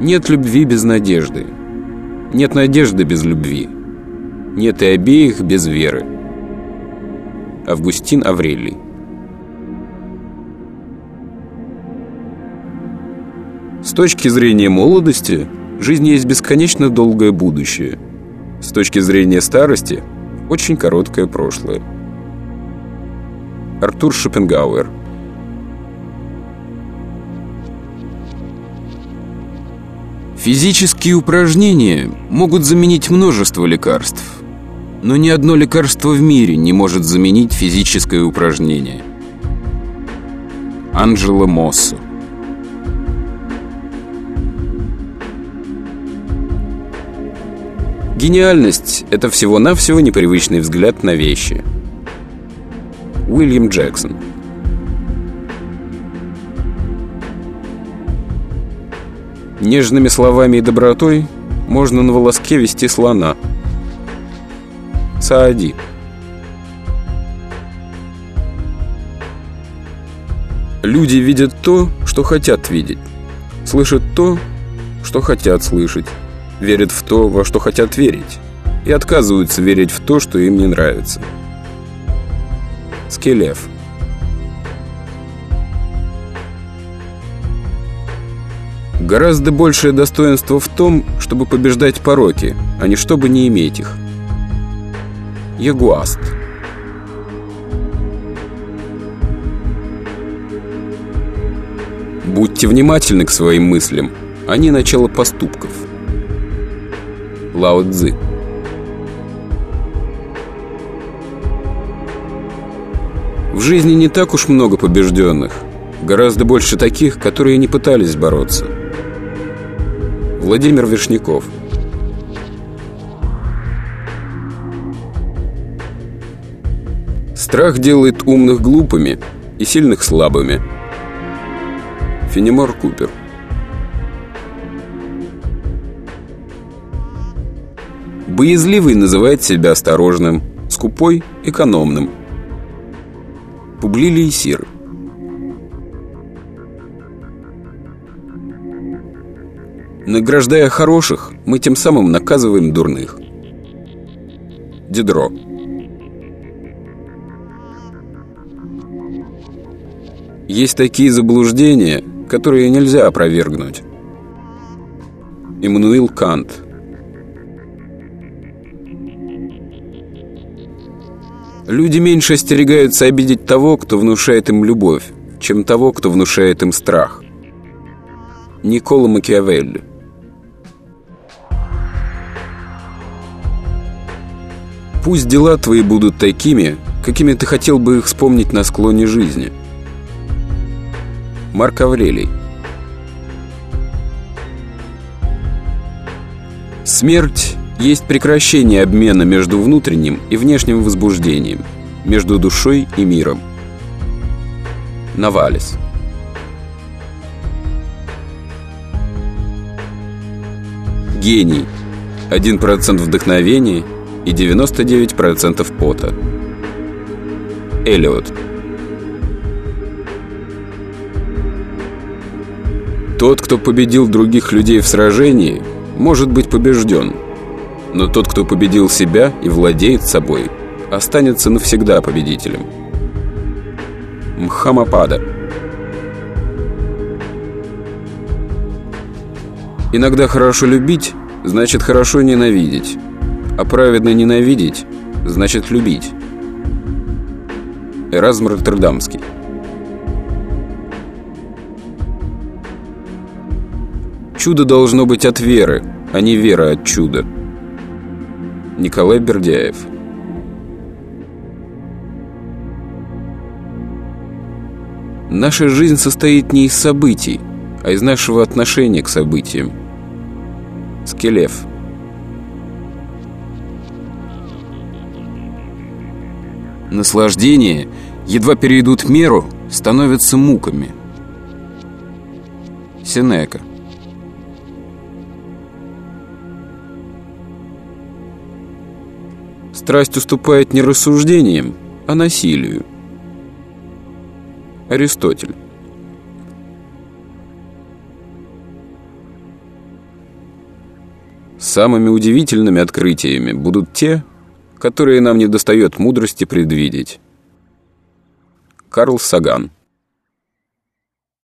Нет любви без надежды. Нет надежды без любви. Нет и обеих без веры. Августин Аврелий С точки зрения молодости, жизнь есть бесконечно долгое будущее. С точки зрения старости, очень короткое прошлое. Артур Шопенгауэр Физические упражнения могут заменить множество лекарств, но ни одно лекарство в мире не может заменить физическое упражнение. Анджело Моссо Гениальность – это всего-навсего непривычный взгляд на вещи. Уильям Джексон Нежными словами и добротой можно на волоске вести слона. Саади Люди видят то, что хотят видеть, слышат то, что хотят слышать верят в то, во что хотят верить, и отказываются верить в то, что им не нравится. Скелев Гораздо большее достоинство в том, чтобы побеждать пороки, а не чтобы не иметь их. Ягуаст Будьте внимательны к своим мыслям, они начало поступков. Лао Цзы. В жизни не так уж много побежденных. Гораздо больше таких, которые не пытались бороться. Владимир Вишняков Страх делает умных глупыми и сильных слабыми. Фенемор Купер Боязливый называет себя осторожным, скупой – экономным. Публилий Сир Награждая хороших, мы тем самым наказываем дурных. Дидро Есть такие заблуждения, которые нельзя опровергнуть. Иммануил Кант – Люди меньше остерегаются обидеть того, кто внушает им любовь, чем того, кто внушает им страх. Никола Макиавелли Пусть дела твои будут такими, какими ты хотел бы их вспомнить на склоне жизни. Марк Аврелий Смерть есть прекращение обмена между внутренним и внешним возбуждением, между душой и миром. Навалис Гений. 1% вдохновения и 99% пота. Эллиот. Тот, кто победил других людей в сражении, может быть побежден – но тот, кто победил себя и владеет собой, останется навсегда победителем. Мхамапада Иногда хорошо любить, значит хорошо ненавидеть. А праведно ненавидеть, значит любить. Эразм Роттердамский Чудо должно быть от веры, а не вера от чуда. Николай Бердяев Наша жизнь состоит не из событий, а из нашего отношения к событиям. Скелев Наслаждения, едва перейдут меру, становятся муками. Сенека Страсть уступает не рассуждениям, а насилию. Аристотель Самыми удивительными открытиями будут те, которые нам не достает мудрости предвидеть. Карл Саган